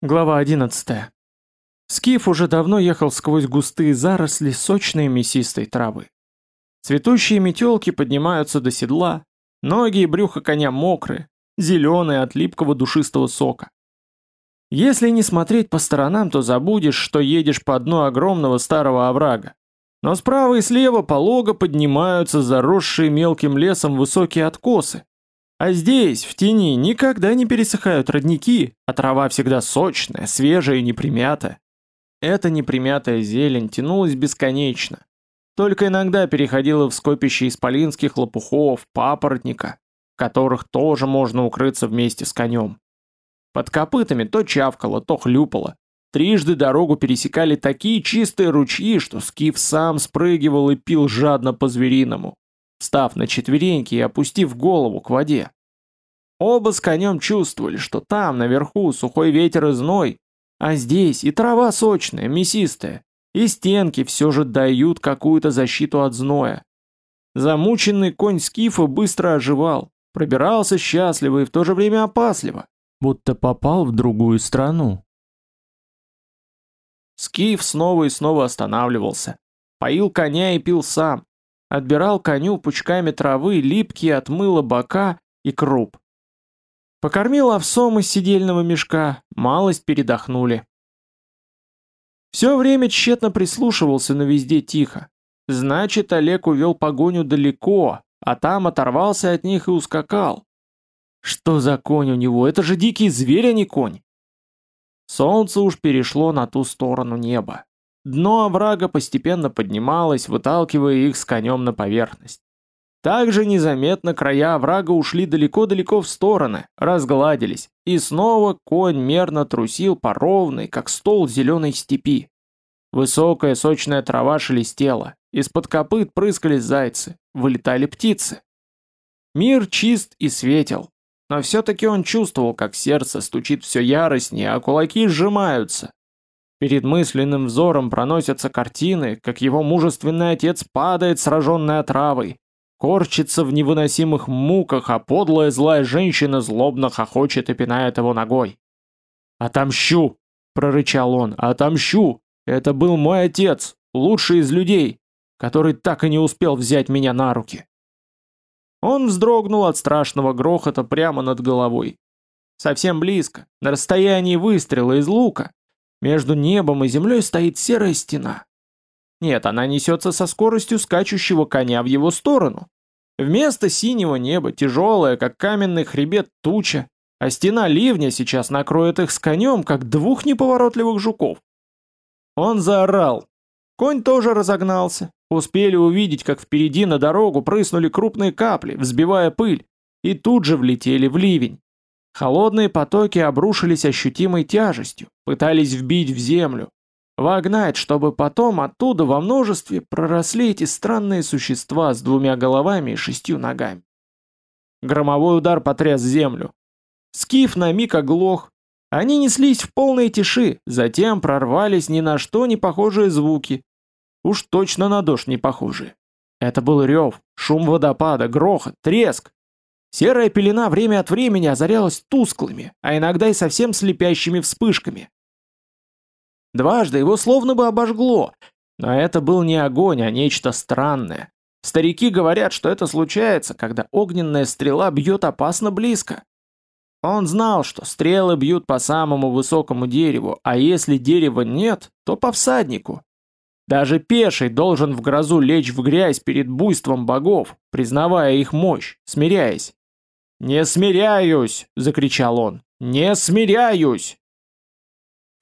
Глава 11. Скиф уже давно ехал сквозь густые заросли сочной мясистой травы. Цветущие метелки поднимаются до седла, ноги и брюхо коня мокрые, зеленые от липкого душистого сока. Если не смотреть по сторонам, то забудешь, что едешь по дну огромного старого оврага. Но справа и слева полого поднимаются заросшие мелким лесом высокие откосы, а здесь, в тени, никогда не пересыхают родники, а трава всегда сочная, свежая и непримятая. Эта непримятая зелень тянулась бесконечно. Только иногда переходила в скопище исполинских лопухов, папоротника, в которых тоже можно укрыться вместе с конем. Под копытами то чавкало, то хлюпало. Трижды дорогу пересекали такие чистые ручьи, что Скиф сам спрыгивал и пил жадно по-звериному став на четвереньки и опустив голову к воде. Оба с конем чувствовали, что там, наверху, сухой ветер и зной, а здесь и трава сочная, мясистая, и стенки все же дают какую-то защиту от зноя. Замученный конь Скифа быстро оживал, пробирался счастливо и в то же время опасливо, будто попал в другую страну. Скиф снова и снова останавливался, поил коня и пил сам, Отбирал коню пучками травы липкие от мыла бока и круп. Покормил овсом из сидельного мешка, малость передохнули. Все время тщетно прислушивался, но везде тихо. Значит, Олег увел погоню далеко, а там оторвался от них и ускакал. Что за конь у него? Это же дикий зверь, а не конь. Солнце уж перешло на ту сторону неба. Дно оврага постепенно поднималось, выталкивая их с конем на поверхность. Также незаметно края оврага ушли далеко-далеко в стороны, разгладились, и снова конь мерно трусил по ровной, как стол зеленой степи. Высокая сочная трава шелестела, из-под копыт прыскали зайцы, вылетали птицы. Мир чист и светел, но все-таки он чувствовал, как сердце стучит все яростнее, а кулаки сжимаются, Перед мысленным взором проносятся картины, как его мужественный отец падает, сраженный отравой, корчится в невыносимых муках, а подлая злая женщина злобно хохочет и пинает его ногой. «Отомщу!» — прорычал он. «Отомщу! Это был мой отец, лучший из людей, который так и не успел взять меня на руки!» Он вздрогнул от страшного грохота прямо над головой. Совсем близко, на расстоянии выстрела из лука, между небом и землей стоит серая стена. Нет, она несется со скоростью скачущего коня в его сторону. Вместо синего неба тяжелая, как каменный хребет, туча, а стена ливня сейчас накроет их с конем, как двух неповоротливых жуков. Он заорал. Конь тоже разогнался. Успели увидеть, как впереди на дорогу прыснули крупные капли, взбивая пыль, и тут же влетели в ливень. Холодные потоки обрушились ощутимой тяжестью, пытались вбить в землю, вогнать, чтобы потом оттуда во множестве проросли эти странные существа с двумя головами и шестью ногами. Громовой удар потряс землю. Скиф на миг оглох. Они неслись в полной тиши, затем прорвались ни на что не похожие звуки. Уж точно на дождь не похожие. Это был рев, шум водопада, грохот, треск. Серая пелена время от времени озарялась тусклыми, а иногда и совсем слепящими вспышками. Дважды его словно бы обожгло, но это был не огонь, а нечто странное. Старики говорят, что это случается, когда огненная стрела бьет опасно близко. Он знал, что стрелы бьют по самому высокому дереву, а если дерева нет, то по всаднику. Даже пеший должен в грозу лечь в грязь перед буйством богов, признавая их мощь, смиряясь. «Не смиряюсь!» — закричал он. «Не смиряюсь!»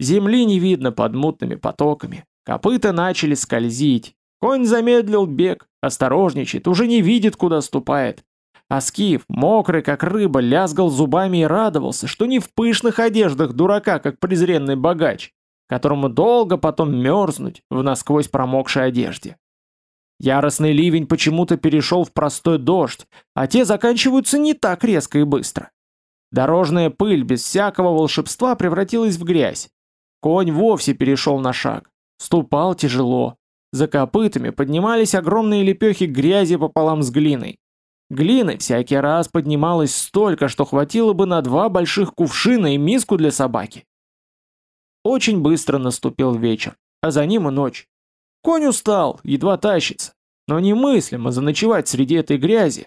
Земли не видно под мутными потоками. Копыта начали скользить. Конь замедлил бег, осторожничает, уже не видит, куда ступает. А Скиф, мокрый как рыба, лязгал зубами и радовался, что не в пышных одеждах дурака, как презренный богач, которому долго потом мерзнуть в насквозь промокшей одежде. Яростный ливень почему-то перешел в простой дождь, а те заканчиваются не так резко и быстро. Дорожная пыль без всякого волшебства превратилась в грязь. Конь вовсе перешел на шаг. Ступал тяжело. За копытами поднимались огромные лепехи грязи пополам с глиной. Глины всякий раз поднималось столько, что хватило бы на два больших кувшина и миску для собаки. Очень быстро наступил вечер, а за ним и ночь. Конь устал, едва тащится, но немыслимо заночевать среди этой грязи.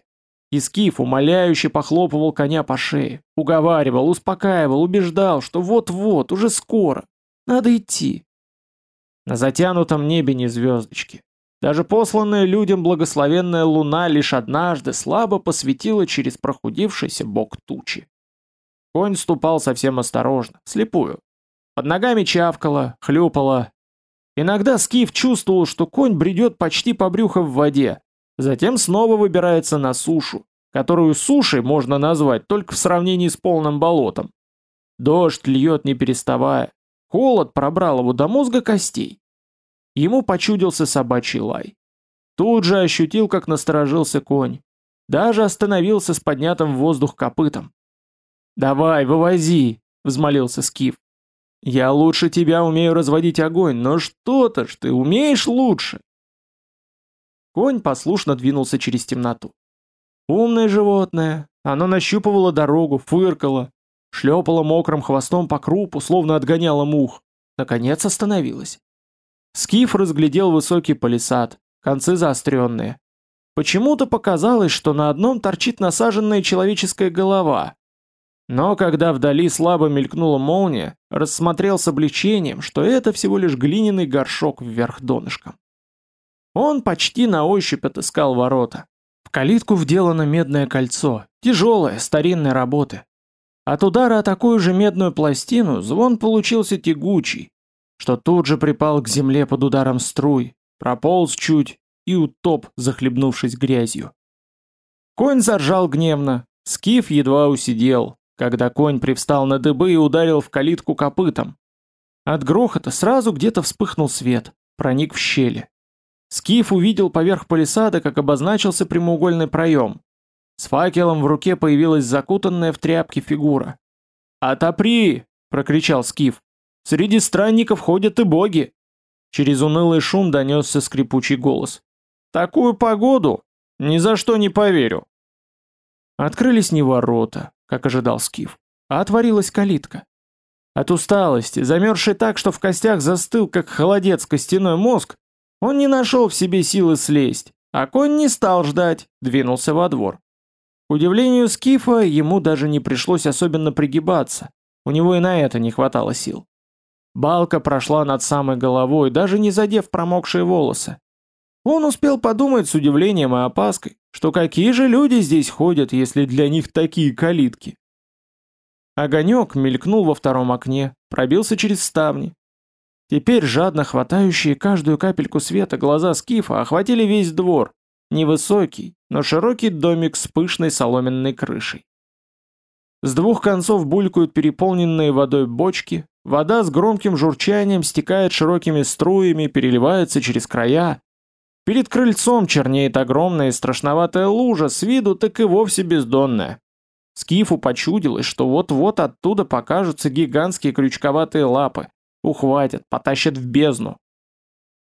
И Скиф умоляюще похлопывал коня по шее, уговаривал, успокаивал, убеждал, что вот-вот, уже скоро, надо идти. На затянутом небе не звездочки. Даже посланная людям благословенная луна лишь однажды слабо посветила через прохудившийся бок тучи. Конь ступал совсем осторожно, слепую. Под ногами чавкало, хлюпало. Иногда Скиф чувствовал, что конь бредет почти по брюху в воде, затем снова выбирается на сушу, которую сушей можно назвать только в сравнении с полным болотом. Дождь льет не переставая, холод пробрал его до мозга костей. Ему почудился собачий лай. Тут же ощутил, как насторожился конь. Даже остановился с поднятым в воздух копытом. «Давай, вывози!» — взмолился Скиф. «Я лучше тебя умею разводить огонь, но что-то ж ты умеешь лучше!» Конь послушно двинулся через темноту. Умное животное, оно нащупывало дорогу, фыркало, шлепало мокрым хвостом по крупу, словно отгоняло мух. Наконец остановилось. Скиф разглядел высокий палисад, концы заостренные. Почему-то показалось, что на одном торчит насаженная человеческая голова, но когда вдали слабо мелькнула молния, рассмотрел с облегчением, что это всего лишь глиняный горшок вверх донышком. Он почти на ощупь отыскал ворота. В калитку вделано медное кольцо, тяжелое, старинной работы. От удара о такую же медную пластину звон получился тягучий, что тут же припал к земле под ударом струй, прополз чуть и утоп, захлебнувшись грязью. Конь заржал гневно, скиф едва усидел, когда конь привстал на дыбы и ударил в калитку копытом. От грохота сразу где-то вспыхнул свет, проник в щели. Скиф увидел поверх палисада, как обозначился прямоугольный проем. С факелом в руке появилась закутанная в тряпки фигура. «Отопри!» — прокричал Скиф. «Среди странников ходят и боги!» Через унылый шум донесся скрипучий голос. «Такую погоду! Ни за что не поверю!» Открылись не ворота, как ожидал Скиф, а отворилась калитка. От усталости, замерзший так, что в костях застыл, как холодец костяной мозг, он не нашел в себе силы слезть, а конь не стал ждать, двинулся во двор. К удивлению Скифа, ему даже не пришлось особенно пригибаться, у него и на это не хватало сил. Балка прошла над самой головой, даже не задев промокшие волосы. Он успел подумать с удивлением и опаской, что какие же люди здесь ходят, если для них такие калитки? Огонек мелькнул во втором окне, пробился через ставни. Теперь жадно хватающие каждую капельку света глаза Скифа охватили весь двор, невысокий, но широкий домик с пышной соломенной крышей. С двух концов булькают переполненные водой бочки, вода с громким журчанием стекает широкими струями, переливается через края, Перед крыльцом чернеет огромная и страшноватая лужа, с виду так и вовсе бездонная. Скифу почудилось, что вот-вот оттуда покажутся гигантские крючковатые лапы, ухватят, потащат в бездну.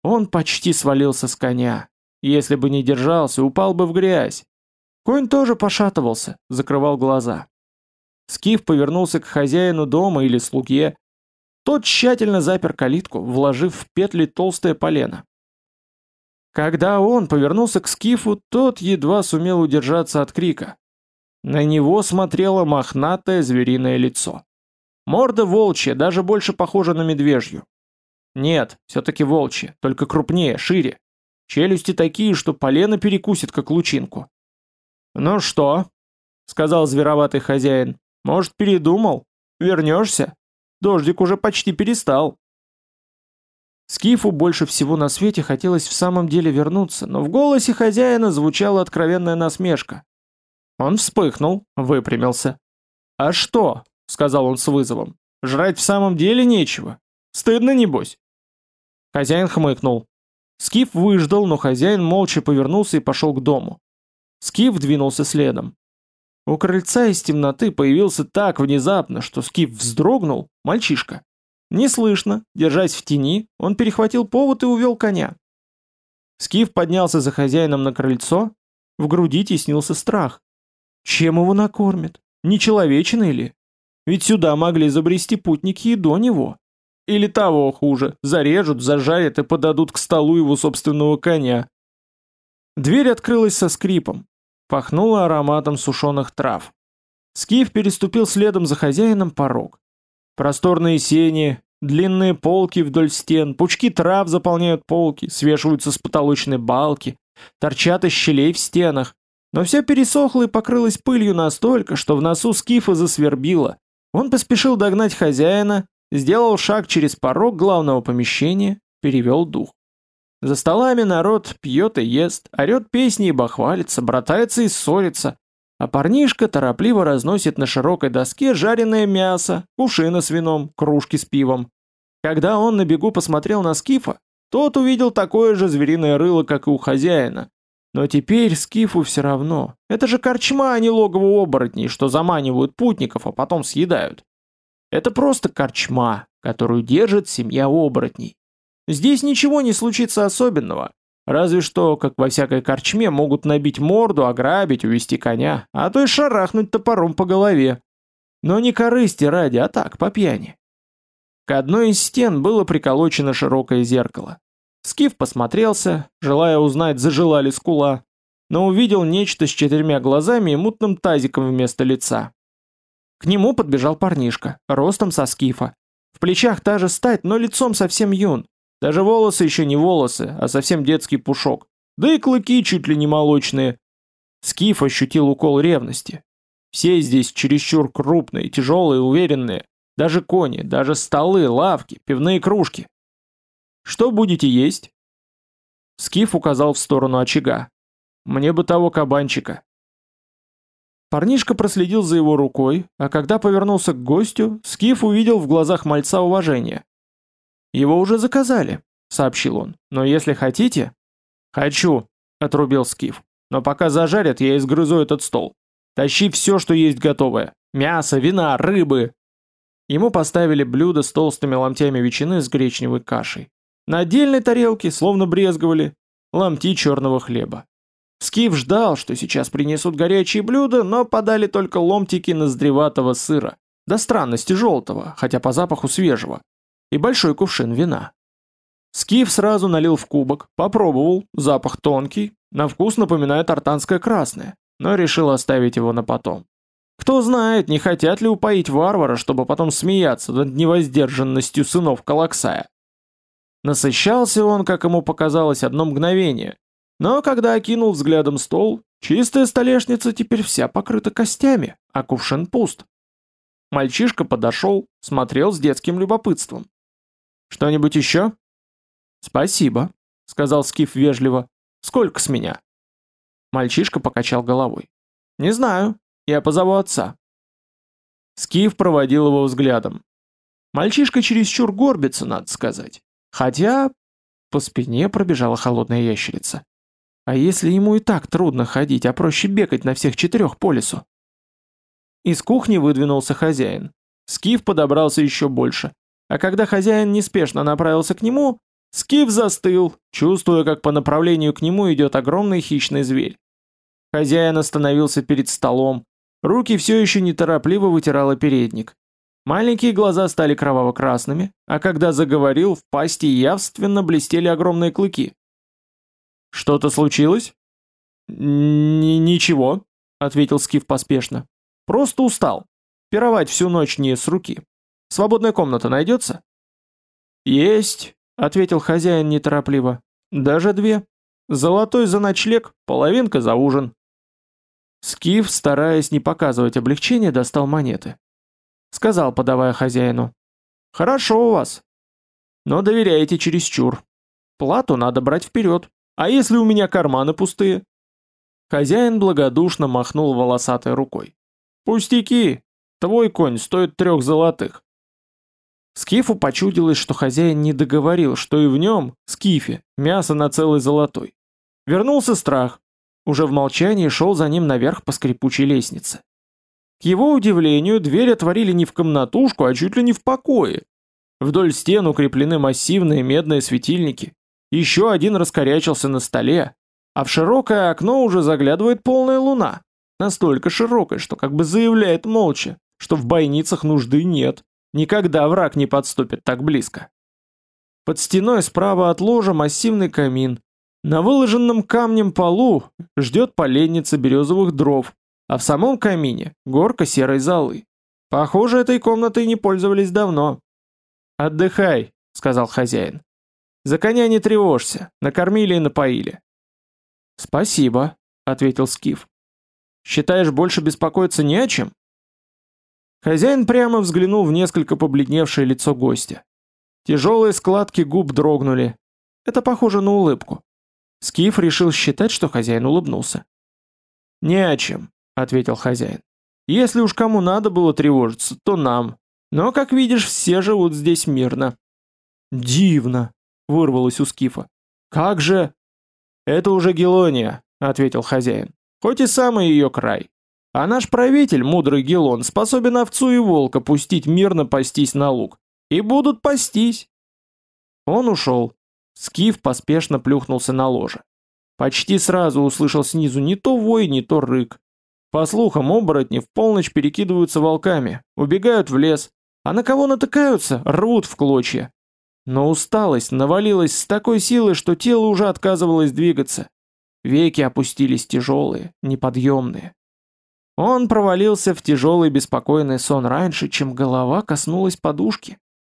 Он почти свалился с коня. Если бы не держался, упал бы в грязь. Конь тоже пошатывался, закрывал глаза. Скиф повернулся к хозяину дома или слуге. Тот тщательно запер калитку, вложив в петли толстое полено. Когда он повернулся к Скифу, тот едва сумел удержаться от крика. На него смотрело мохнатое звериное лицо. Морда волчья, даже больше похожа на медвежью. Нет, все-таки волчья, только крупнее, шире. Челюсти такие, что полено перекусит, как лучинку. «Ну что?» — сказал звероватый хозяин. «Может, передумал? Вернешься? Дождик уже почти перестал». Скифу больше всего на свете хотелось в самом деле вернуться, но в голосе хозяина звучала откровенная насмешка. Он вспыхнул, выпрямился. «А что?» — сказал он с вызовом. «Жрать в самом деле нечего. Стыдно, небось?» Хозяин хмыкнул. Скиф выждал, но хозяин молча повернулся и пошел к дому. Скиф двинулся следом. У крыльца из темноты появился так внезапно, что Скиф вздрогнул, мальчишка. Неслышно, держась в тени, он перехватил повод и увел коня. Скиф поднялся за хозяином на крыльцо, в груди теснился страх. Чем его накормят? Не человечиной ли? Ведь сюда могли забрести путники и до него. Или того хуже, зарежут, зажарят и подадут к столу его собственного коня. Дверь открылась со скрипом. Пахнуло ароматом сушеных трав. Скиф переступил следом за хозяином порог. Просторные сени, длинные полки вдоль стен, пучки трав заполняют полки, свешиваются с потолочной балки, торчат из щелей в стенах. Но все пересохло и покрылось пылью настолько, что в носу Скифа засвербило. Он поспешил догнать хозяина, сделал шаг через порог главного помещения, перевел дух. За столами народ пьет и ест, орет песни и бахвалится, братается и ссорится, а парнишка торопливо разносит на широкой доске жареное мясо, кувшины с вином, кружки с пивом. Когда он на бегу посмотрел на Скифа, тот увидел такое же звериное рыло, как и у хозяина. Но теперь Скифу все равно. Это же корчма, а не логово оборотней, что заманивают путников, а потом съедают. Это просто корчма, которую держит семья оборотней. Здесь ничего не случится особенного. Разве что, как во всякой корчме, могут набить морду, ограбить, увести коня, а то и шарахнуть топором по голове. Но не корысти ради, а так, по пьяни. К одной из стен было приколочено широкое зеркало. Скиф посмотрелся, желая узнать, зажила ли скула, но увидел нечто с четырьмя глазами и мутным тазиком вместо лица. К нему подбежал парнишка, ростом со скифа. В плечах та же стать, но лицом совсем юн. Даже волосы еще не волосы, а совсем детский пушок. Да и клыки чуть ли не молочные. Скиф ощутил укол ревности. Все здесь чересчур крупные, тяжелые, уверенные. Даже кони, даже столы, лавки, пивные кружки. «Что будете есть?» Скиф указал в сторону очага. «Мне бы того кабанчика». Парнишка проследил за его рукой, а когда повернулся к гостю, Скиф увидел в глазах мальца уважение. «Его уже заказали», — сообщил он. «Но если хотите...» «Хочу», — отрубил Скиф. «Но пока зажарят, я изгрызу этот стол. Тащи все, что есть готовое. Мясо, вина, рыбы». Ему поставили блюдо с толстыми ломтями ветчины с гречневой кашей. На отдельной тарелке, словно брезговали, ломти черного хлеба. Скиф ждал, что сейчас принесут горячие блюда, но подали только ломтики ноздреватого сыра, до странности желтого, хотя по запаху свежего и большой кувшин вина. Скиф сразу налил в кубок, попробовал, запах тонкий, на вкус напоминает артанское красное, но решил оставить его на потом. Кто знает, не хотят ли упоить варвара, чтобы потом смеяться над невоздержанностью сынов Калаксая. Насыщался он, как ему показалось, одно мгновение, но когда окинул взглядом стол, чистая столешница теперь вся покрыта костями, а кувшин пуст. Мальчишка подошел, смотрел с детским любопытством. Что-нибудь еще? Спасибо, сказал Скиф вежливо. Сколько с меня? Мальчишка покачал головой. Не знаю, я позову отца. Скиф проводил его взглядом. Мальчишка чересчур горбится, надо сказать. Хотя по спине пробежала холодная ящерица. А если ему и так трудно ходить, а проще бегать на всех четырех по лесу? Из кухни выдвинулся хозяин. Скиф подобрался еще больше. А когда хозяин неспешно направился к нему, Скиф застыл, чувствуя, как по направлению к нему идет огромный хищный зверь. Хозяин остановился перед столом, руки все еще неторопливо вытирала передник. Маленькие глаза стали кроваво-красными, а когда заговорил, в пасти явственно блестели огромные клыки. «Что-то случилось?» «Ничего», — ответил Скиф поспешно. «Просто устал. Пировать всю ночь не с руки. Свободная комната найдется?» «Есть», — ответил хозяин неторопливо. «Даже две. Золотой за ночлег, половинка за ужин». Скиф, стараясь не показывать облегчения, достал монеты. Сказал, подавая хозяину. «Хорошо у вас. Но доверяете чересчур. Плату надо брать вперед. А если у меня карманы пустые?» Хозяин благодушно махнул волосатой рукой. «Пустяки. Твой конь стоит трех золотых. Скифу почудилось, что хозяин не договорил, что и в нем, скифе, мясо на целый золотой. Вернулся страх. Уже в молчании шел за ним наверх по скрипучей лестнице. К его удивлению, дверь отворили не в комнатушку, а чуть ли не в покое. Вдоль стен укреплены массивные медные светильники. Еще один раскорячился на столе, а в широкое окно уже заглядывает полная луна. Настолько широкая, что как бы заявляет молча, что в бойницах нужды нет. Никогда враг не подступит так близко. Под стеной справа от ложа массивный камин. На выложенном камнем полу ждет поленница березовых дров, а в самом камине горка серой золы. Похоже, этой комнатой не пользовались давно. «Отдыхай», — сказал хозяин. «За коня не тревожься, накормили и напоили». «Спасибо», — ответил Скиф. «Считаешь, больше беспокоиться не о чем?» Хозяин прямо взглянул в несколько побледневшее лицо гостя. Тяжелые складки губ дрогнули. Это похоже на улыбку. Скиф решил считать, что хозяин улыбнулся. «Не о чем», — ответил хозяин. «Если уж кому надо было тревожиться, то нам. Но, как видишь, все живут здесь мирно». «Дивно», — вырвалось у Скифа. «Как же...» «Это уже Гелония», — ответил хозяин. «Хоть и самый ее край. А наш правитель, мудрый Гелон, способен овцу и волка пустить мирно пастись на луг. И будут пастись. Он ушел. Скиф поспешно плюхнулся на ложе. Почти сразу услышал снизу не то вой, не то рык. По слухам, оборотни в полночь перекидываются волками, убегают в лес, а на кого натыкаются, рвут в клочья. Но усталость навалилась с такой силой, что тело уже отказывалось двигаться. Веки опустились тяжелые, неподъемные. Он провалился в тяжелый беспокойный сон раньше, чем голова коснулась подушки.